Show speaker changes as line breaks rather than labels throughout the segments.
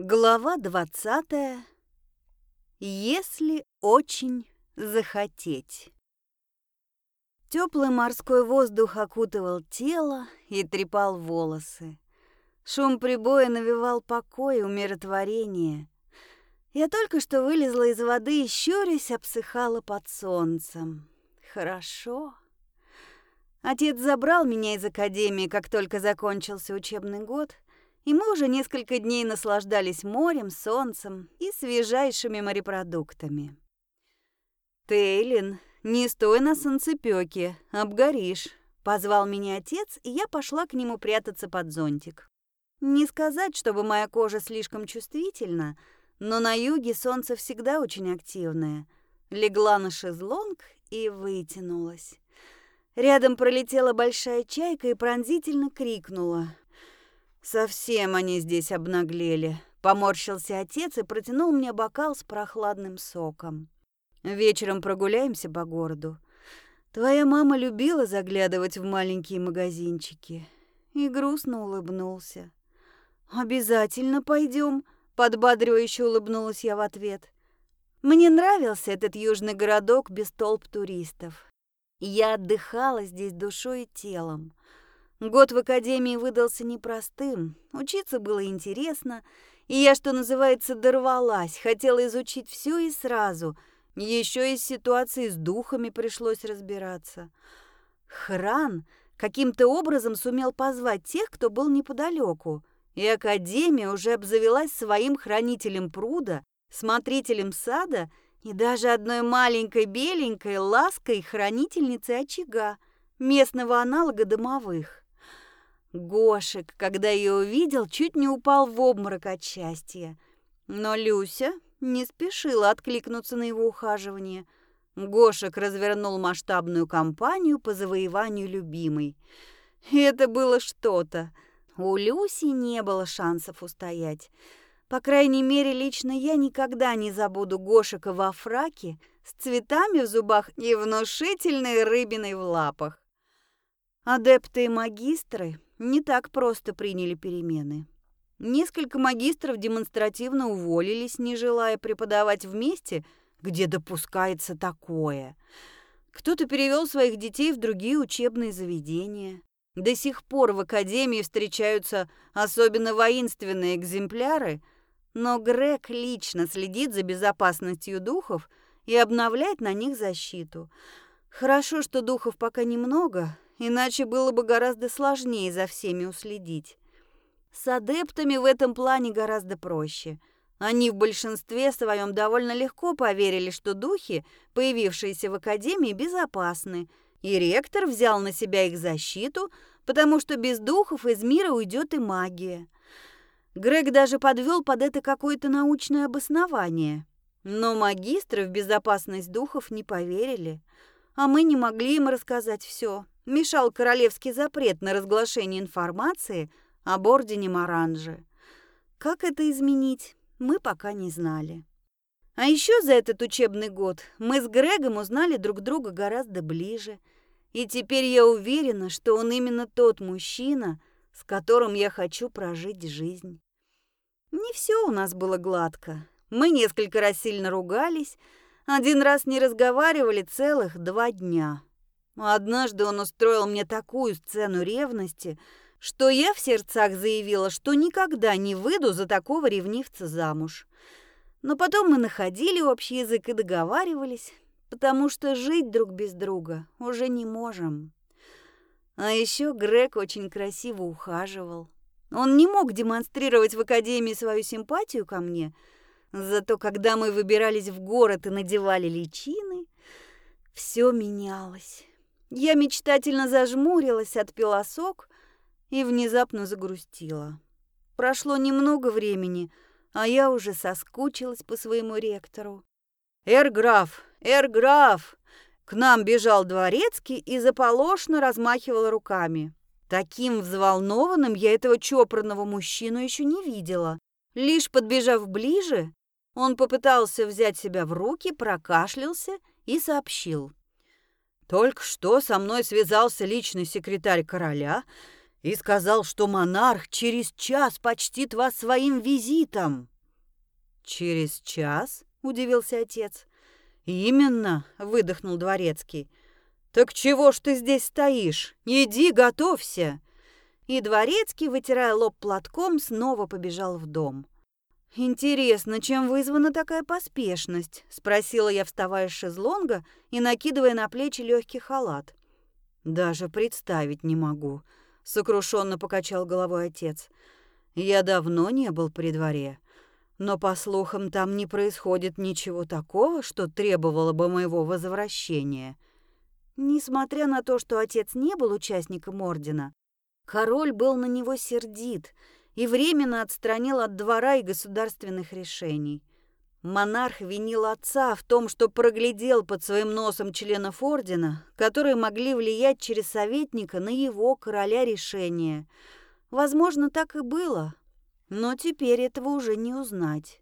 Глава двадцатая. Если очень захотеть. Теплый морской воздух окутывал тело и трепал волосы. Шум прибоя навевал покой и умиротворение. Я только что вылезла из воды и, щурясь, обсыхала под солнцем. Хорошо. Отец забрал меня из академии, как только закончился учебный год — и мы уже несколько дней наслаждались морем, солнцем и свежайшими морепродуктами. «Тейлин, не стой на солнцепёке, обгоришь», — позвал меня отец, и я пошла к нему прятаться под зонтик. Не сказать, чтобы моя кожа слишком чувствительна, но на юге солнце всегда очень активное. Легла на шезлонг и вытянулась. Рядом пролетела большая чайка и пронзительно крикнула. Совсем они здесь обнаглели. Поморщился отец и протянул мне бокал с прохладным соком. Вечером прогуляемся по городу. Твоя мама любила заглядывать в маленькие магазинчики. И грустно улыбнулся. Обязательно пойдем, подбадривающе улыбнулась я в ответ. Мне нравился этот южный городок без толп туристов. Я отдыхала здесь душой и телом. Год в академии выдался непростым, учиться было интересно, и я, что называется, дорвалась, хотела изучить все и сразу. Еще и с ситуацией с духами пришлось разбираться. Хран каким-то образом сумел позвать тех, кто был неподалеку, и Академия уже обзавелась своим хранителем пруда, смотрителем сада и даже одной маленькой беленькой лаской хранительницей очага, местного аналога домовых. Гошек, когда ее увидел, чуть не упал в обморок от счастья. Но Люся не спешила откликнуться на его ухаживание. Гошек развернул масштабную кампанию по завоеванию любимой. Это было что-то. У Люси не было шансов устоять. По крайней мере, лично я никогда не забуду Гошика во фраке с цветами в зубах и внушительной рыбиной в лапах. Адепты и магистры не так просто приняли перемены. Несколько магистров демонстративно уволились, не желая преподавать вместе, где допускается такое. Кто-то перевел своих детей в другие учебные заведения. До сих пор в академии встречаются особенно воинственные экземпляры, но Грег лично следит за безопасностью духов и обновляет на них защиту. Хорошо, что духов пока немного, иначе было бы гораздо сложнее за всеми уследить. С адептами в этом плане гораздо проще. Они в большинстве своем довольно легко поверили, что духи, появившиеся в Академии, безопасны, и ректор взял на себя их защиту, потому что без духов из мира уйдет и магия. Грег даже подвел под это какое-то научное обоснование. Но магистры в безопасность духов не поверили, а мы не могли им рассказать все мешал королевский запрет на разглашение информации об ордене Маранжи. Как это изменить, мы пока не знали. А еще за этот учебный год мы с Грегом узнали друг друга гораздо ближе, и теперь я уверена, что он именно тот мужчина, с которым я хочу прожить жизнь. Не все у нас было гладко. Мы несколько раз сильно ругались, один раз не разговаривали целых два дня. Однажды он устроил мне такую сцену ревности, что я в сердцах заявила, что никогда не выйду за такого ревнивца замуж. Но потом мы находили общий язык и договаривались, потому что жить друг без друга уже не можем. А еще Грег очень красиво ухаживал. Он не мог демонстрировать в академии свою симпатию ко мне, зато когда мы выбирались в город и надевали личины, все менялось. Я мечтательно зажмурилась, отпила сок и внезапно загрустила. Прошло немного времени, а я уже соскучилась по своему ректору. «Эрграф! Эрграф!» К нам бежал дворецкий и заполошно размахивал руками. Таким взволнованным я этого чопорного мужчину еще не видела. Лишь подбежав ближе, он попытался взять себя в руки, прокашлялся и сообщил. Только что со мной связался личный секретарь короля и сказал, что монарх через час почтит вас своим визитом». «Через час?» – удивился отец. «Именно», – выдохнул дворецкий. «Так чего ж ты здесь стоишь? Иди, готовься!» И дворецкий, вытирая лоб платком, снова побежал в дом. «Интересно, чем вызвана такая поспешность?» – спросила я, вставая с шезлонга и накидывая на плечи легкий халат. «Даже представить не могу», – сокрушенно покачал головой отец. «Я давно не был при дворе, но, по слухам, там не происходит ничего такого, что требовало бы моего возвращения». Несмотря на то, что отец не был участником ордена, король был на него сердит и временно отстранил от двора и государственных решений. Монарх винил отца в том, что проглядел под своим носом членов ордена, которые могли влиять через советника на его, короля, решения. Возможно, так и было, но теперь этого уже не узнать.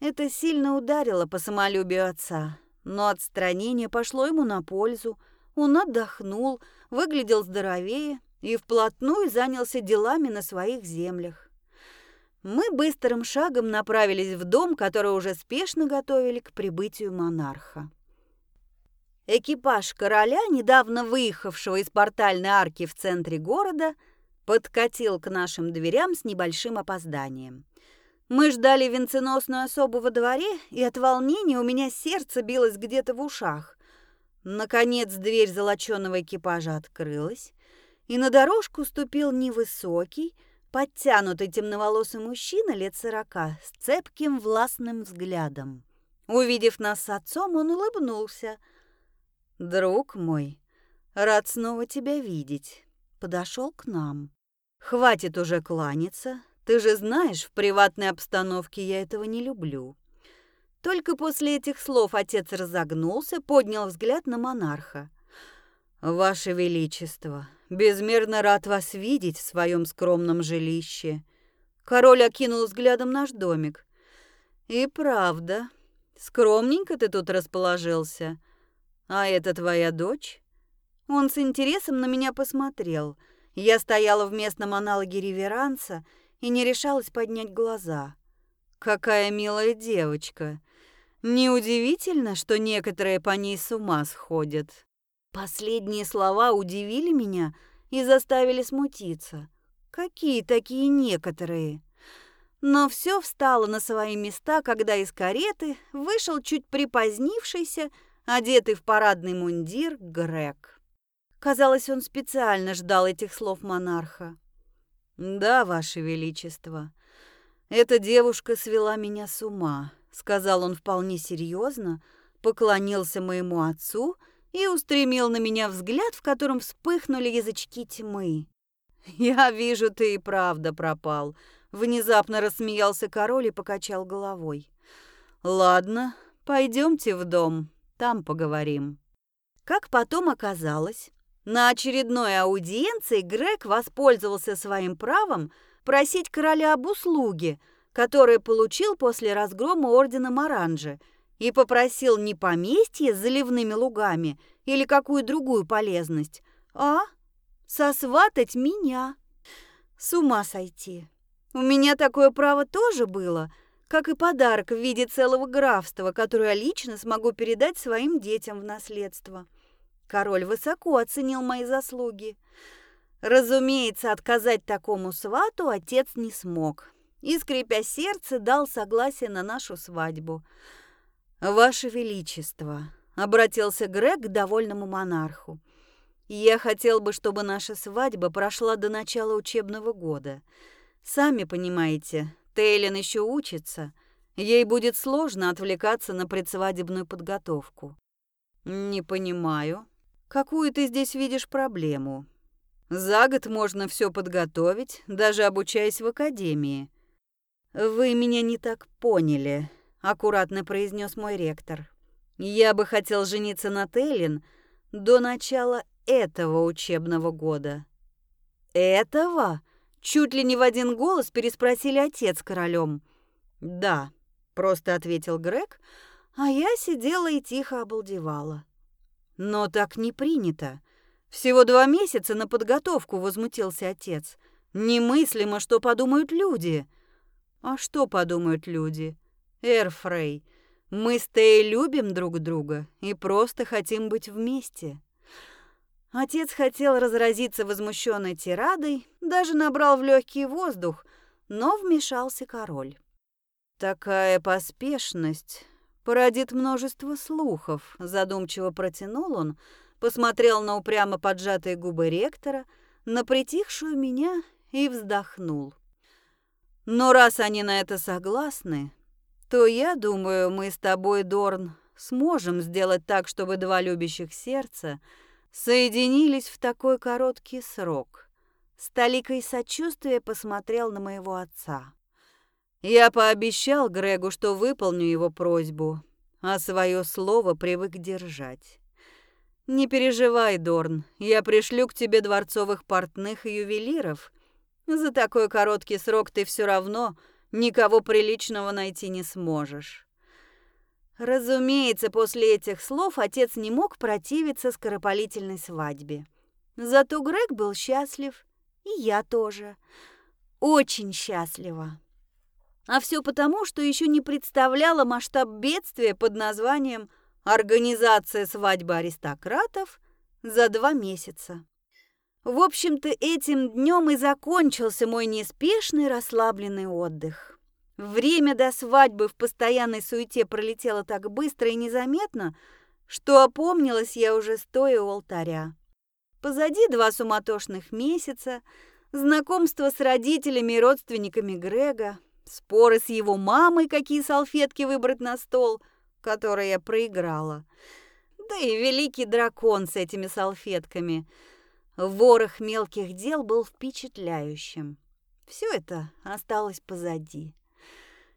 Это сильно ударило по самолюбию отца, но отстранение пошло ему на пользу. Он отдохнул, выглядел здоровее и вплотную занялся делами на своих землях. Мы быстрым шагом направились в дом, который уже спешно готовили к прибытию монарха. Экипаж короля, недавно выехавшего из портальной арки в центре города, подкатил к нашим дверям с небольшим опозданием. Мы ждали венценосную особу во дворе, и от волнения у меня сердце билось где-то в ушах. Наконец дверь золоченого экипажа открылась, и на дорожку ступил невысокий, подтянутый темноволосый мужчина лет сорока с цепким властным взглядом. Увидев нас с отцом, он улыбнулся. «Друг мой, рад снова тебя видеть», — подошел к нам. «Хватит уже кланяться, ты же знаешь, в приватной обстановке я этого не люблю. Только после этих слов отец разогнулся, поднял взгляд на монарха. «Ваше Величество, безмерно рад вас видеть в своем скромном жилище». Король окинул взглядом наш домик. «И правда, скромненько ты тут расположился. А это твоя дочь?» Он с интересом на меня посмотрел. Я стояла в местном аналоге реверанса и не решалась поднять глаза. Какая милая девочка. Неудивительно, что некоторые по ней с ума сходят. Последние слова удивили меня и заставили смутиться. Какие такие некоторые? Но все встало на свои места, когда из кареты вышел чуть припозднившийся, одетый в парадный мундир, Грег. Казалось, он специально ждал этих слов монарха. «Да, Ваше Величество, эта девушка свела меня с ума», — сказал он вполне серьезно, поклонился моему отцу и устремил на меня взгляд, в котором вспыхнули язычки тьмы. «Я вижу, ты и правда пропал», — внезапно рассмеялся король и покачал головой. «Ладно, пойдемте в дом, там поговорим». Как потом оказалось, на очередной аудиенции Грег воспользовался своим правом просить короля об услуге, которое получил после разгрома ордена Маранжи, и попросил не поместье с заливными лугами или какую другую полезность, а сосватать меня. С ума сойти. У меня такое право тоже было, как и подарок в виде целого графства, которое я лично смогу передать своим детям в наследство. Король высоко оценил мои заслуги. Разумеется, отказать такому свату отец не смог. И, скрипя сердце, дал согласие на нашу свадьбу. «Ваше Величество», — обратился Грег к довольному монарху, «я хотел бы, чтобы наша свадьба прошла до начала учебного года. Сами понимаете, Тейлин еще учится. Ей будет сложно отвлекаться на предсвадебную подготовку». «Не понимаю», Какую ты здесь видишь проблему? За год можно все подготовить, даже обучаясь в академии. Вы меня не так поняли, аккуратно произнес мой ректор. Я бы хотел жениться на Тейлин до начала этого учебного года. Этого? Чуть ли не в один голос переспросили отец королем. Да, просто ответил Грег, а я сидела и тихо обалдевала. Но так не принято. Всего два месяца на подготовку, возмутился отец. Немыслимо, что подумают люди. А что подумают люди? Эрфрей, мы с Тей любим друг друга и просто хотим быть вместе. Отец хотел разразиться возмущенной тирадой, даже набрал в легкий воздух, но вмешался король. Такая поспешность породит множество слухов, задумчиво протянул он, посмотрел на упрямо поджатые губы ректора, на притихшую меня и вздохнул. Но раз они на это согласны, то я думаю, мы с тобой, Дорн, сможем сделать так, чтобы два любящих сердца соединились в такой короткий срок. С толикой сочувствия посмотрел на моего отца. Я пообещал Грегу, что выполню его просьбу, а свое слово привык держать. Не переживай, Дорн, я пришлю к тебе дворцовых портных и ювелиров. За такой короткий срок ты все равно никого приличного найти не сможешь. Разумеется, после этих слов отец не мог противиться скоропалительной свадьбе. Зато Грег был счастлив, и я тоже. Очень счастлива. А все потому, что еще не представляла масштаб бедствия под названием Организация свадьбы аристократов за два месяца. В общем-то, этим днем и закончился мой неспешный расслабленный отдых. Время до свадьбы в постоянной суете пролетело так быстро и незаметно, что опомнилась я уже стоя у алтаря. Позади два суматошных месяца, знакомство с родителями и родственниками Грега, споры с его мамой, какие салфетки выбрать на стол – которое я проиграла. Да и великий дракон с этими салфетками. Ворох мелких дел был впечатляющим. Все это осталось позади.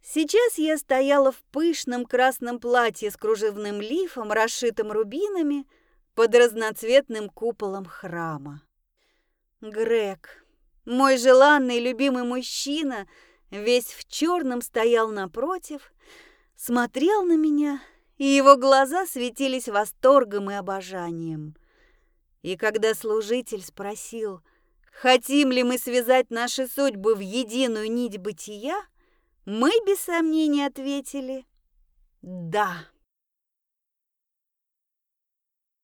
Сейчас я стояла в пышном красном платье с кружевным лифом, расшитым рубинами, под разноцветным куполом храма. Грег, мой желанный любимый мужчина, весь в черном стоял напротив, смотрел на меня, и его глаза светились восторгом и обожанием. И когда служитель спросил, хотим ли мы связать наши судьбы в единую нить бытия, мы без сомнения ответили «да».